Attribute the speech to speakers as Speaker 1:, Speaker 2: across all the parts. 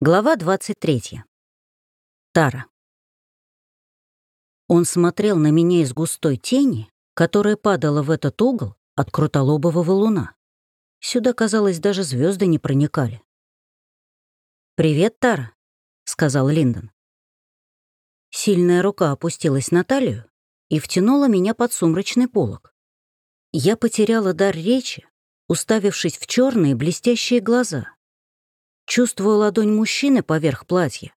Speaker 1: Глава 23. Тара. Он смотрел на меня из густой тени, которая падала в этот угол от крутолобового луна. Сюда, казалось, даже звезды не проникали. «Привет, Тара», — сказал Линдон. Сильная рука опустилась на талию и втянула меня под сумрачный полог. Я потеряла дар речи, уставившись в черные блестящие глаза — чувствуя ладонь мужчины поверх платья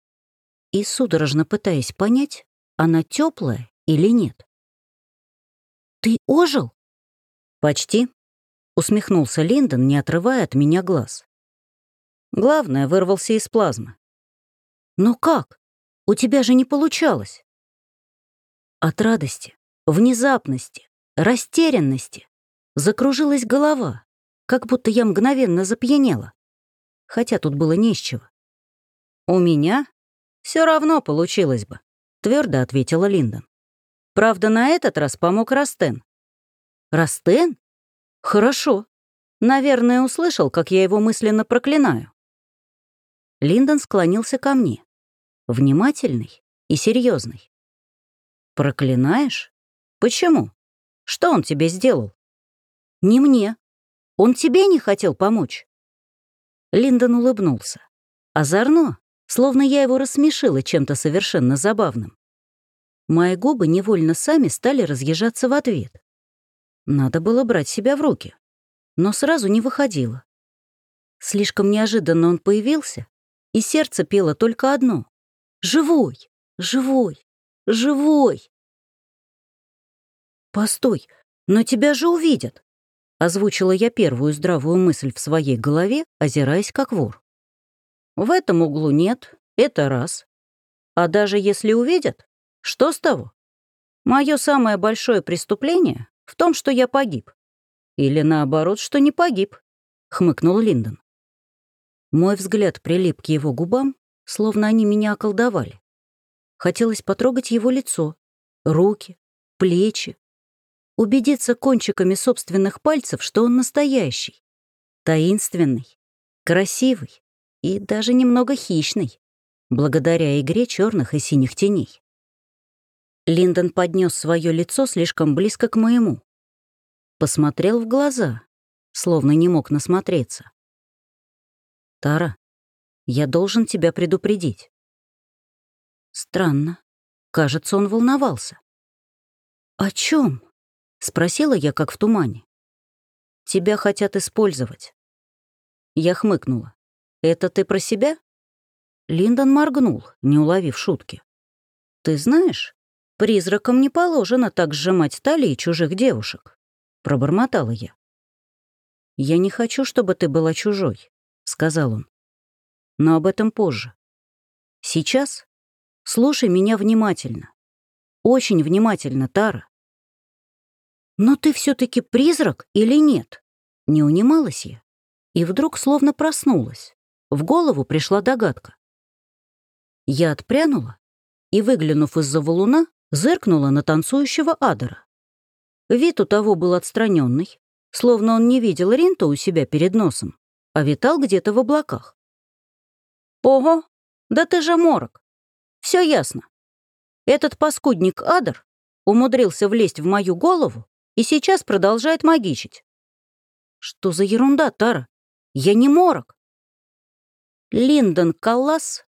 Speaker 1: и судорожно пытаясь понять, она теплая или нет. «Ты ожил?» «Почти», — усмехнулся Линдон, не отрывая от меня глаз. Главное, вырвался из плазмы. «Но как? У тебя же не получалось!» От радости, внезапности, растерянности закружилась голова, как будто я мгновенно запьянела хотя тут было не с чего. «У меня все равно получилось бы», — твердо ответила Линдон. «Правда, на этот раз помог Растен». «Растен? Хорошо. Наверное, услышал, как я его мысленно проклинаю». Линдон склонился ко мне, внимательный и серьезный. «Проклинаешь? Почему? Что он тебе сделал?» «Не мне. Он тебе не хотел помочь». Линдон улыбнулся. Озорно, словно я его рассмешила чем-то совершенно забавным. Мои губы невольно сами стали разъезжаться в ответ. Надо было брать себя в руки, но сразу не выходило. Слишком неожиданно он появился, и сердце пело только одно — «Живой! Живой! Живой!» «Постой, но тебя же увидят!» Озвучила я первую здравую мысль в своей голове, озираясь как вор. В этом углу нет, это раз. А даже если увидят, что с того? Мое самое большое преступление в том, что я погиб. Или наоборот, что не погиб, хмыкнул Линдон. Мой взгляд прилип к его губам, словно они меня околдовали. Хотелось потрогать его лицо, руки, плечи, убедиться кончиками собственных пальцев, что он настоящий, таинственный, красивый и даже немного хищный, благодаря игре черных и синих теней. Линдон поднес свое лицо слишком близко к моему. Посмотрел в глаза, словно не мог насмотреться. «Тара, я должен тебя предупредить». Странно. Кажется, он волновался. «О чем? Спросила я, как в тумане. «Тебя хотят использовать». Я хмыкнула. «Это ты про себя?» Линдон моргнул, не уловив шутки. «Ты знаешь, призракам не положено так сжимать талии чужих девушек», — пробормотала я. «Я не хочу, чтобы ты была чужой», — сказал он. «Но об этом позже. Сейчас слушай меня внимательно. Очень внимательно, Тара. «Но ты все таки призрак или нет?» Не унималась я. И вдруг словно проснулась. В голову пришла догадка. Я отпрянула и, выглянув из-за валуна, зыркнула на танцующего Адора. Вид у того был отстраненный, словно он не видел Ринта у себя перед носом, а витал где-то в облаках. «Ого, да ты же морок! Все ясно. Этот паскудник Адор умудрился влезть в мою голову и сейчас продолжает магичить. Что за ерунда, Тара? Я не морок. Линдон Каллас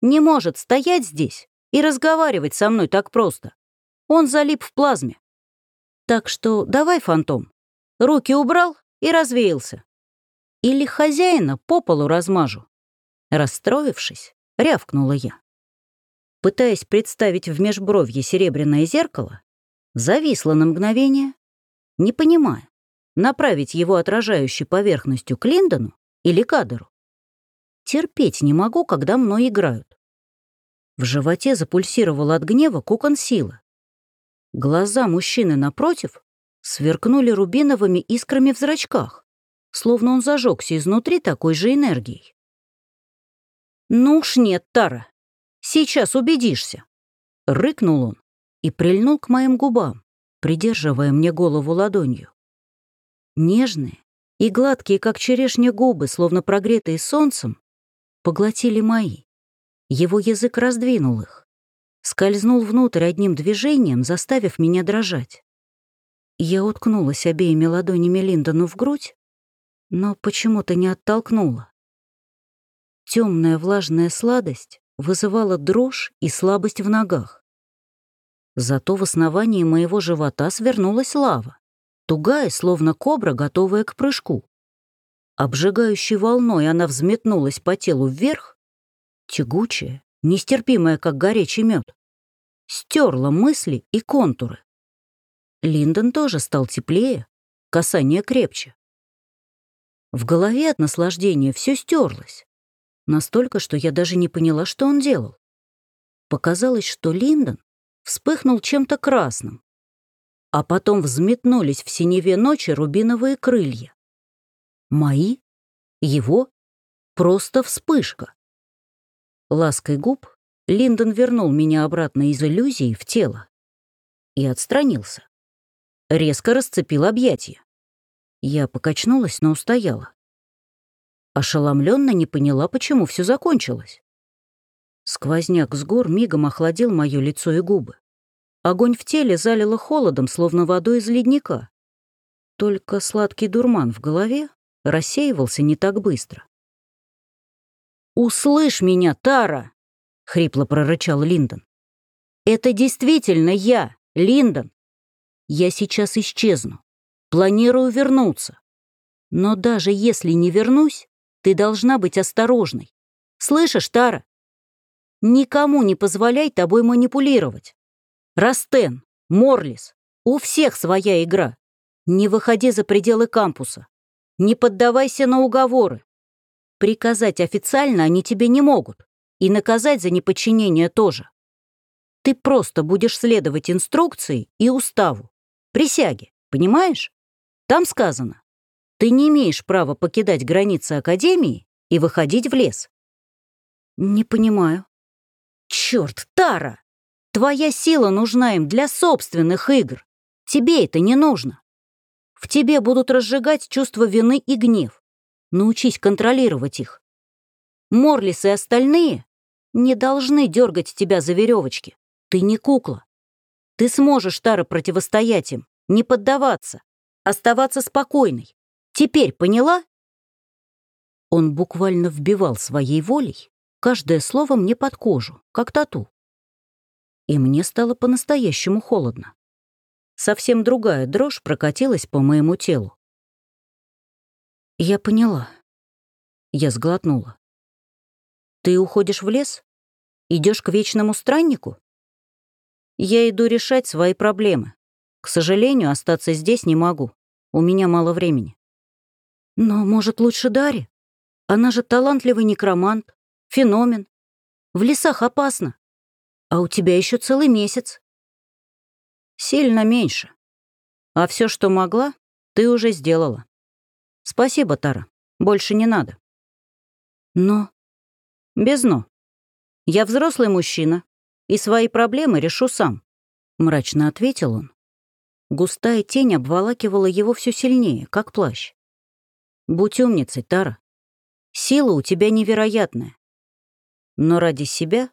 Speaker 1: не может стоять здесь и разговаривать со мной так просто. Он залип в плазме. Так что давай, фантом. Руки убрал и развеялся. Или хозяина по полу размажу. Расстроившись, рявкнула я. Пытаясь представить в межбровье серебряное зеркало, зависла на мгновение, не понимая, направить его отражающей поверхностью к Линдону или Кадеру. Терпеть не могу, когда мной играют. В животе запульсировал от гнева кокон силы. Глаза мужчины напротив сверкнули рубиновыми искрами в зрачках, словно он зажегся изнутри такой же энергией. «Ну уж нет, Тара, сейчас убедишься», — рыкнул он и прильнул к моим губам придерживая мне голову ладонью. Нежные и гладкие, как черешня губы, словно прогретые солнцем, поглотили мои. Его язык раздвинул их. Скользнул внутрь одним движением, заставив меня дрожать. Я уткнулась обеими ладонями Линдону в грудь, но почему-то не оттолкнула. Темная влажная сладость вызывала дрожь и слабость в ногах. Зато в основании моего живота свернулась лава, тугая, словно кобра, готовая к прыжку. Обжигающей волной она взметнулась по телу вверх, тягучая, нестерпимая, как горячий мед, стерла мысли и контуры. Линдон тоже стал теплее, касание крепче. В голове от наслаждения все стерлось. Настолько, что я даже не поняла, что он делал. Показалось, что Линдон вспыхнул чем-то красным, а потом взметнулись в синеве ночи рубиновые крылья. Мои? Его? Просто вспышка. Лаской губ Линдон вернул меня обратно из иллюзии в тело и отстранился. Резко расцепил объятия. Я покачнулась, но устояла. Ошеломленно не поняла, почему все закончилось. Сквозняк с гор мигом охладил мое лицо и губы. Огонь в теле залило холодом, словно водой из ледника. Только сладкий дурман в голове рассеивался не так быстро. «Услышь меня, Тара!» — хрипло прорычал Линдон. «Это действительно я, Линдон. Я сейчас исчезну. Планирую вернуться. Но даже если не вернусь, ты должна быть осторожной. Слышишь, Тара? Никому не позволяй тобой манипулировать. Растен, Морлис, у всех своя игра. Не выходи за пределы кампуса. Не поддавайся на уговоры. Приказать официально они тебе не могут. И наказать за неподчинение тоже. Ты просто будешь следовать инструкции и уставу. Присяге, понимаешь? Там сказано, ты не имеешь права покидать границы Академии и выходить в лес. Не понимаю. Черт, Тара! Твоя сила нужна им для собственных игр. Тебе это не нужно. В тебе будут разжигать чувство вины и гнев. Научись контролировать их. Морлис и остальные не должны дергать тебя за веревочки. Ты не кукла. Ты сможешь, Тара, противостоять им, не поддаваться, оставаться спокойной. Теперь поняла?» Он буквально вбивал своей волей каждое слово мне под кожу, как тату. И мне стало по-настоящему холодно. Совсем другая дрожь прокатилась по моему телу. «Я поняла». Я сглотнула. «Ты уходишь в лес? Идешь к вечному страннику?» Я иду решать свои проблемы. К сожалению, остаться здесь не могу. У меня мало времени. Но, может, лучше Дари? Она же талантливый некромант, феномен. В лесах опасно. А у тебя еще целый месяц. Сильно меньше. А все, что могла, ты уже сделала. Спасибо, Тара. Больше не надо. Но... Без «но». Я взрослый мужчина, и свои проблемы решу сам», — мрачно ответил он. Густая тень обволакивала его все сильнее, как плащ. «Будь умницей, Тара. Сила у тебя невероятная. Но ради себя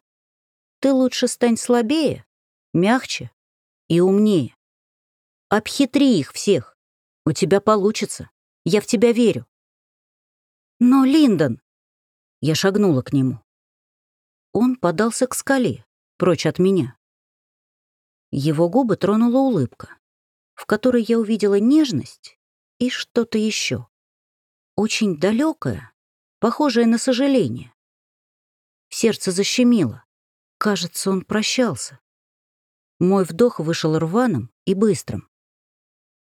Speaker 1: ты лучше стань слабее, мягче и умнее. Обхитри их всех. У тебя получится. Я в тебя верю». «Но, Линдон...» Я шагнула к нему. Он подался к скале, прочь от меня. Его губы тронула улыбка, в которой я увидела нежность и что-то еще. Очень далекое, похожее на сожаление. Сердце защемило. Кажется, он прощался. Мой вдох вышел рваным и быстрым.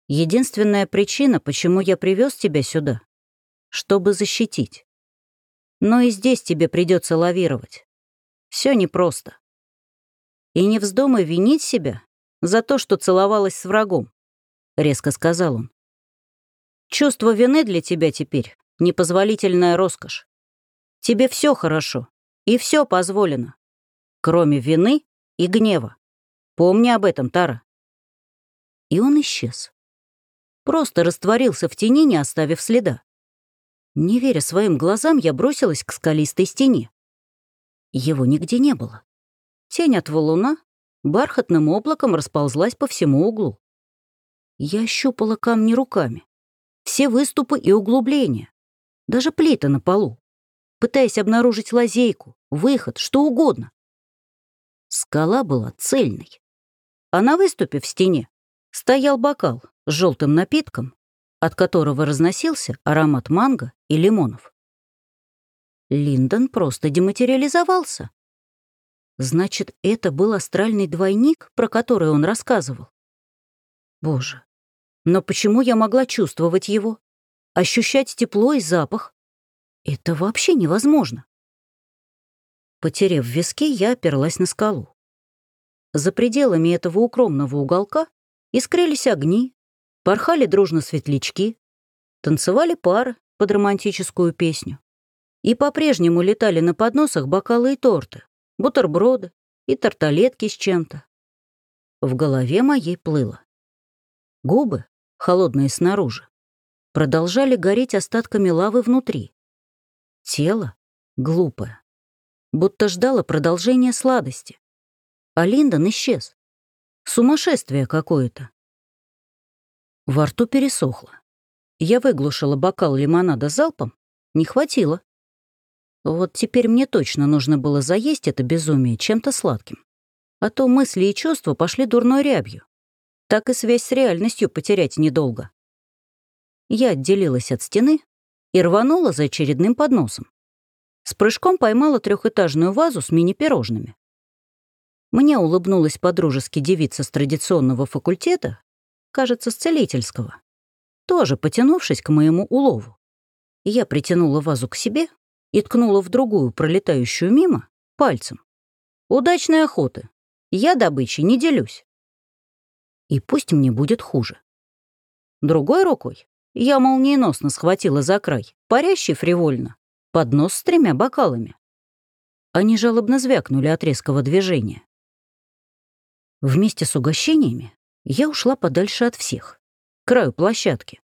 Speaker 1: Единственная причина, почему я привез тебя сюда, чтобы защитить. Но и здесь тебе придется лавировать. Все непросто. И не вздумай винить себя за то, что целовалась с врагом», — резко сказал он. «Чувство вины для тебя теперь — непозволительная роскошь. Тебе все хорошо, и все позволено, кроме вины и гнева. Помни об этом, Тара». И он исчез. Просто растворился в тени, не оставив следа. Не веря своим глазам, я бросилась к скалистой стене. Его нигде не было. Тень от валуна бархатным облаком расползлась по всему углу. Я щупала камни руками. Все выступы и углубления. Даже плиты на полу. Пытаясь обнаружить лазейку, выход, что угодно. Скала была цельной. А на выступе в стене стоял бокал с желтым напитком, от которого разносился аромат манго и лимонов. Линдон просто дематериализовался. Значит, это был астральный двойник, про который он рассказывал. Боже, но почему я могла чувствовать его? Ощущать тепло и запах? Это вообще невозможно. Потерев виски, я оперлась на скалу. За пределами этого укромного уголка искрились огни, порхали дружно светлячки, танцевали пары под романтическую песню. И по-прежнему летали на подносах бокалы и торты, бутерброды и тарталетки с чем-то. В голове моей плыло. Губы, холодные снаружи, продолжали гореть остатками лавы внутри. Тело, глупое, будто ждало продолжения сладости. А Линдон исчез. Сумасшествие какое-то. Во рту пересохло. Я выглушила бокал лимонада залпом, не хватило. Вот теперь мне точно нужно было заесть это безумие чем-то сладким. А то мысли и чувства пошли дурной рябью. Так и связь с реальностью потерять недолго. Я отделилась от стены и рванула за очередным подносом. С прыжком поймала трехэтажную вазу с мини-пирожными. Мне улыбнулась подружески девица с традиционного факультета, кажется, с целительского, тоже потянувшись к моему улову. Я притянула вазу к себе и ткнула в другую, пролетающую мимо, пальцем. «Удачной охоты! Я добычей не делюсь!» И пусть мне будет хуже. Другой рукой я молниеносно схватила за край, парящий фривольно, поднос с тремя бокалами. Они жалобно звякнули от резкого движения. Вместе с угощениями я ушла подальше от всех, к краю площадки.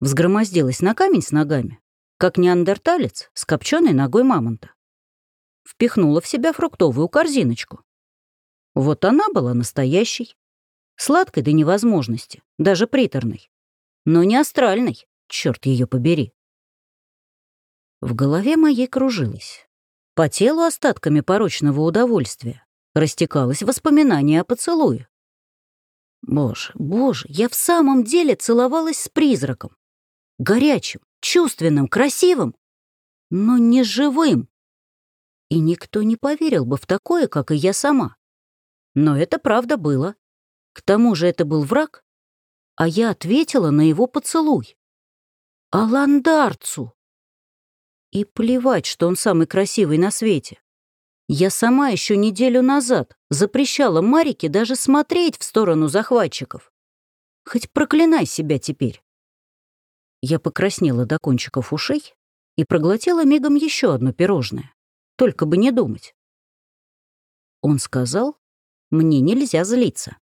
Speaker 1: Взгромоздилась на камень с ногами, как неандерталец с копченой ногой мамонта. Впихнула в себя фруктовую корзиночку. Вот она была настоящей. Сладкой до невозможности, даже приторной. Но не астральной, черт ее побери. В голове моей кружилось. По телу остатками порочного удовольствия растекалось воспоминание о поцелуе. Боже, боже, я в самом деле целовалась с призраком. Горячим, чувственным, красивым, но не живым. И никто не поверил бы в такое, как и я сама. Но это правда было. К тому же это был враг, а я ответила на его поцелуй. Аландарцу! И плевать, что он самый красивый на свете. Я сама еще неделю назад запрещала Марике даже смотреть в сторону захватчиков. Хоть проклинай себя теперь. Я покраснела до кончиков ушей и проглотила мигом еще одно пирожное. Только бы не думать. Он сказал, мне нельзя злиться.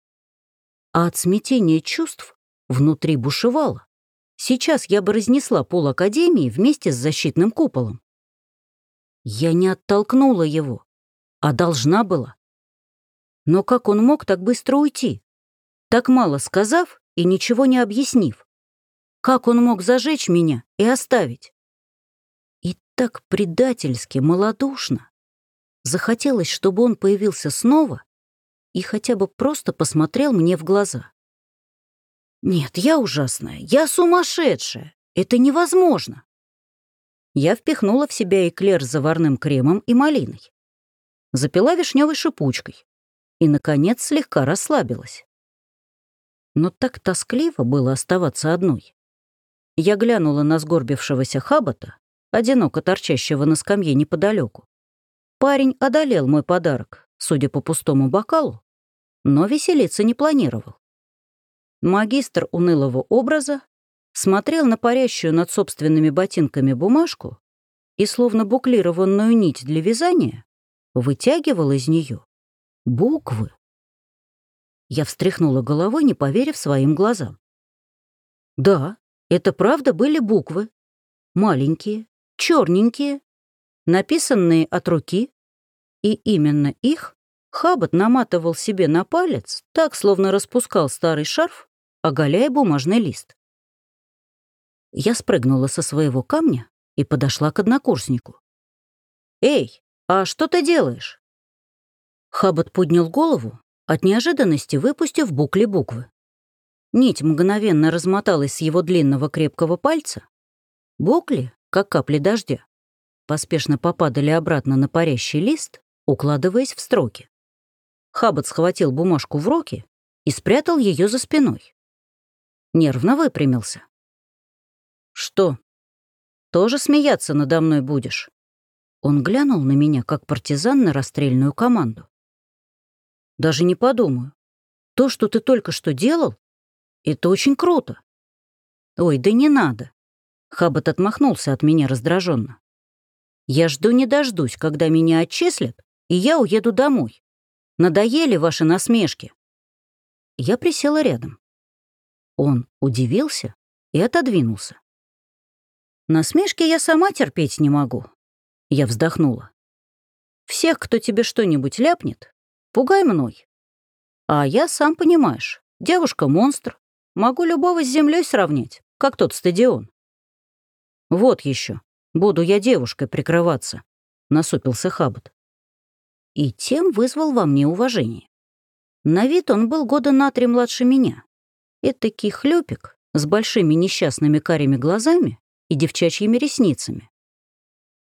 Speaker 1: А от смятения чувств внутри бушевало. Сейчас я бы разнесла пол Академии вместе с защитным куполом. Я не оттолкнула его, а должна была. Но как он мог так быстро уйти? Так мало сказав и ничего не объяснив. Как он мог зажечь меня и оставить? И так предательски, малодушно. Захотелось, чтобы он появился снова и хотя бы просто посмотрел мне в глаза. Нет, я ужасная, я сумасшедшая. Это невозможно. Я впихнула в себя эклер с заварным кремом и малиной запила вишневой шипучкой и, наконец, слегка расслабилась. Но так тоскливо было оставаться одной. Я глянула на сгорбившегося хабота, одиноко торчащего на скамье неподалеку. Парень одолел мой подарок, судя по пустому бокалу, но веселиться не планировал. Магистр унылого образа смотрел на парящую над собственными ботинками бумажку и, словно буклированную нить для вязания, вытягивал из нее буквы. Я встряхнула головой, не поверив своим глазам. Да, это правда были буквы. маленькие, черненькие, написанные от руки, и именно их Хаббат наматывал себе на палец, так, словно распускал старый шарф, оголяя бумажный лист. Я спрыгнула со своего камня и подошла к однокурснику. «Эй, а что ты делаешь?» Хаббат поднял голову, от неожиданности выпустив букли буквы. Нить мгновенно размоталась с его длинного крепкого пальца. Букли, как капли дождя, поспешно попадали обратно на парящий лист, укладываясь в строки. Хаббат схватил бумажку в руки и спрятал ее за спиной. Нервно выпрямился. «Что, тоже смеяться надо мной будешь?» Он глянул на меня, как партизан на расстрельную команду. «Даже не подумаю. То, что ты только что делал, это очень круто». «Ой, да не надо». Хаббат отмахнулся от меня раздраженно. «Я жду не дождусь, когда меня отчислят, и я уеду домой. Надоели ваши насмешки». Я присела рядом. Он удивился и отодвинулся. «Насмешки я сама терпеть не могу». Я вздохнула. «Всех, кто тебе что-нибудь ляпнет, пугай мной. А я, сам понимаешь, девушка-монстр. Могу любого с землей сравнять, как тот стадион». «Вот еще, буду я девушкой прикрываться», — насупился Хаббат и тем вызвал во мне уважение. На вид он был года на три младше меня. Этакий хлюпик с большими несчастными карими глазами и девчачьими ресницами.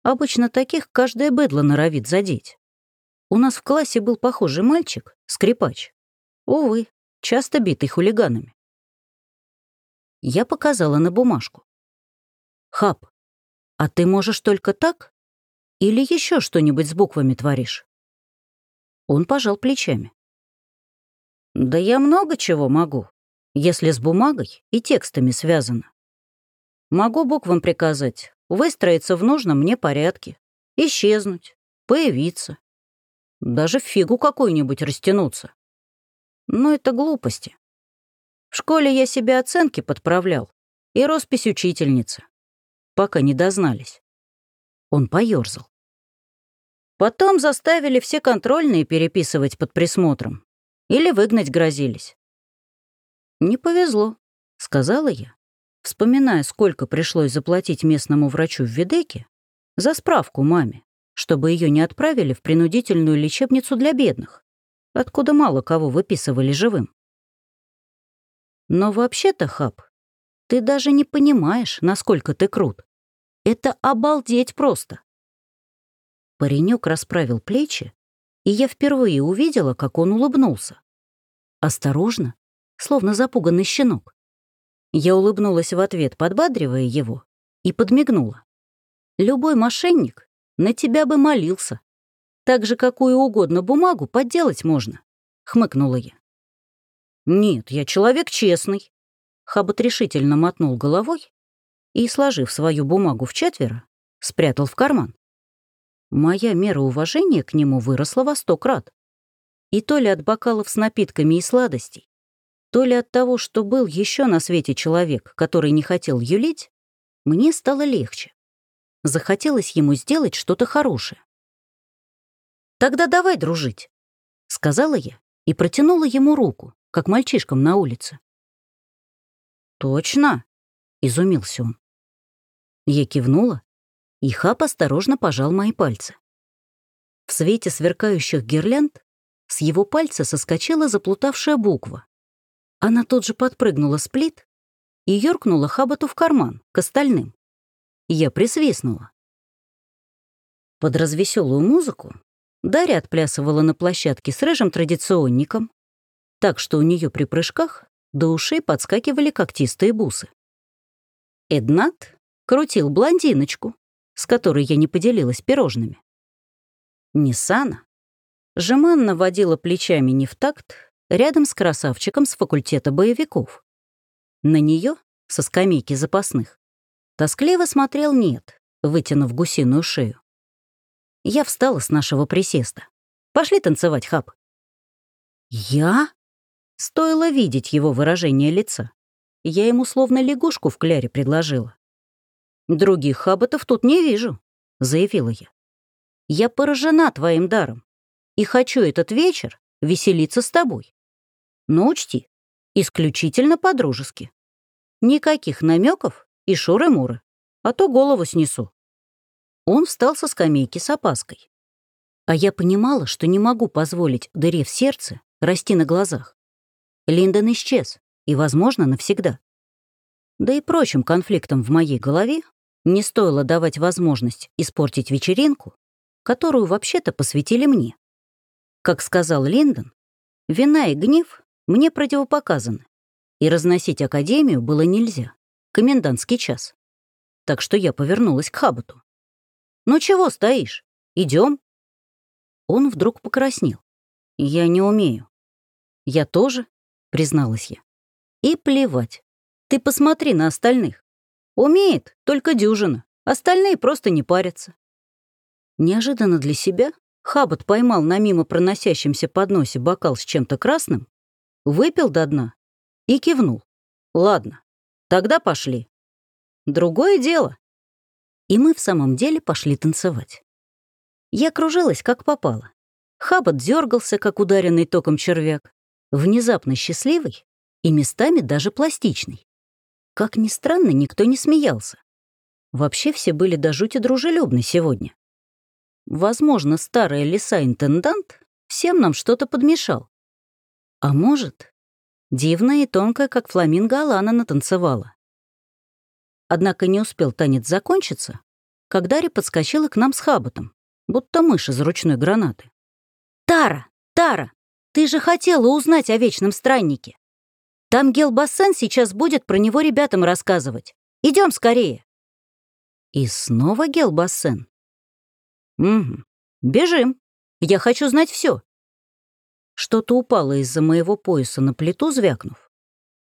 Speaker 1: Обычно таких каждое быдло норовит задеть. У нас в классе был похожий мальчик, скрипач. Увы, часто битый хулиганами. Я показала на бумажку. «Хаб, а ты можешь только так? Или еще что-нибудь с буквами творишь?» Он пожал плечами. «Да я много чего могу, если с бумагой и текстами связано. Могу буквам приказать выстроиться в нужном мне порядке, исчезнуть, появиться, даже в фигу какую-нибудь растянуться. Но это глупости. В школе я себе оценки подправлял и роспись учительницы, пока не дознались. Он поёрзал. Потом заставили все контрольные переписывать под присмотром. Или выгнать грозились. «Не повезло», — сказала я, вспоминая, сколько пришлось заплатить местному врачу в Видеке за справку маме, чтобы ее не отправили в принудительную лечебницу для бедных, откуда мало кого выписывали живым. Но вообще-то, Хаб, ты даже не понимаешь, насколько ты крут. Это обалдеть просто. Паренек расправил плечи, и я впервые увидела, как он улыбнулся. Осторожно, словно запуганный щенок. Я улыбнулась в ответ, подбадривая его, и подмигнула. «Любой мошенник на тебя бы молился. Так же какую угодно бумагу подделать можно», — хмыкнула я. «Нет, я человек честный», — Хабат решительно мотнул головой и, сложив свою бумагу в четверо, спрятал в карман. Моя мера уважения к нему выросла во сто крат. И то ли от бокалов с напитками и сладостей, то ли от того, что был еще на свете человек, который не хотел юлить, мне стало легче. Захотелось ему сделать что-то хорошее. «Тогда давай дружить», — сказала я и протянула ему руку, как мальчишкам на улице. «Точно?» — изумился он. Я кивнула и Хаб осторожно пожал мои пальцы. В свете сверкающих гирлянд с его пальца соскочила заплутавшая буква. Она тут же подпрыгнула с плит и юркнула Хабату в карман, к остальным. Я присвистнула. Под развеселую музыку Дарья отплясывала на площадке с рыжим традиционником, так что у нее при прыжках до ушей подскакивали когтистые бусы. Эднат крутил блондиночку, с которой я не поделилась пирожными. Ниссана жеманно водила плечами не в такт рядом с красавчиком с факультета боевиков. На нее со скамейки запасных, тоскливо смотрел нет, вытянув гусиную шею. Я встала с нашего присеста. Пошли танцевать, Хаб. Я? Стоило видеть его выражение лица. Я ему словно лягушку в кляре предложила. «Других хаботов тут не вижу», — заявила я. «Я поражена твоим даром и хочу этот вечер веселиться с тобой. Но учти, исключительно по-дружески. Никаких намеков и шуры-муры, а то голову снесу». Он встал со скамейки с опаской. А я понимала, что не могу позволить дыре в сердце расти на глазах. Линдон исчез, и, возможно, навсегда. Да и прочим конфликтам в моей голове не стоило давать возможность испортить вечеринку, которую вообще-то посвятили мне. Как сказал Линдон, вина и гнев мне противопоказаны, и разносить Академию было нельзя. Комендантский час. Так что я повернулась к Хаботу. «Ну чего стоишь? Идем? Он вдруг покраснел. «Я не умею». «Я тоже», — призналась я. «И плевать. Ты посмотри на остальных. Умеет только дюжина, остальные просто не парятся». Неожиданно для себя Хаббат поймал на мимо проносящемся подносе бокал с чем-то красным, выпил до дна и кивнул. «Ладно, тогда пошли. Другое дело». И мы в самом деле пошли танцевать. Я кружилась, как попало. Хаббат дергался, как ударенный током червяк, внезапно счастливый и местами даже пластичный. Как ни странно, никто не смеялся. Вообще все были до жути дружелюбны сегодня. Возможно, старая лиса-интендант всем нам что-то подмешал. А может, дивная и тонкая, как фламинго, Алана натанцевала. Однако не успел танец закончиться, когда Дарья подскочила к нам с Хаббатом будто мышь из ручной гранаты. «Тара! Тара! Ты же хотела узнать о Вечном Страннике! Там Гелбассен сейчас будет про него ребятам рассказывать. Идем скорее!» И снова Гелбассен. «Угу. Бежим. Я хочу знать все. Что-то упало из-за моего пояса на плиту, звякнув.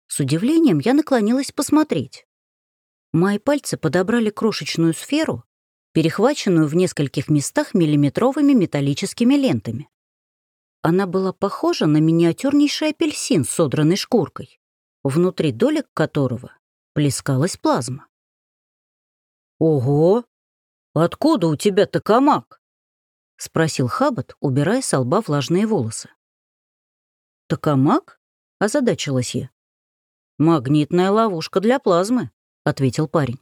Speaker 1: С удивлением я наклонилась посмотреть. Мои пальцы подобрали крошечную сферу, перехваченную в нескольких местах миллиметровыми металлическими лентами. Она была похожа на миниатюрнейший апельсин с содранной шкуркой, внутри долек которого плескалась плазма. «Ого! Откуда у тебя токамак?» — спросил Хаббат, убирая с лба влажные волосы. «Токамак?» — озадачилась я. «Магнитная ловушка для плазмы», — ответил парень.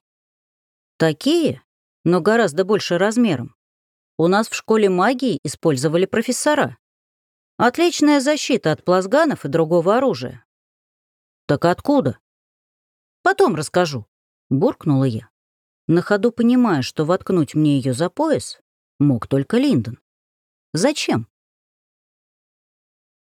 Speaker 1: «Такие но гораздо больше размером. У нас в школе магии использовали профессора. Отличная защита от плазганов и другого оружия. Так откуда? Потом расскажу, буркнула я, на ходу понимая, что воткнуть мне ее за пояс мог только Линдон. Зачем?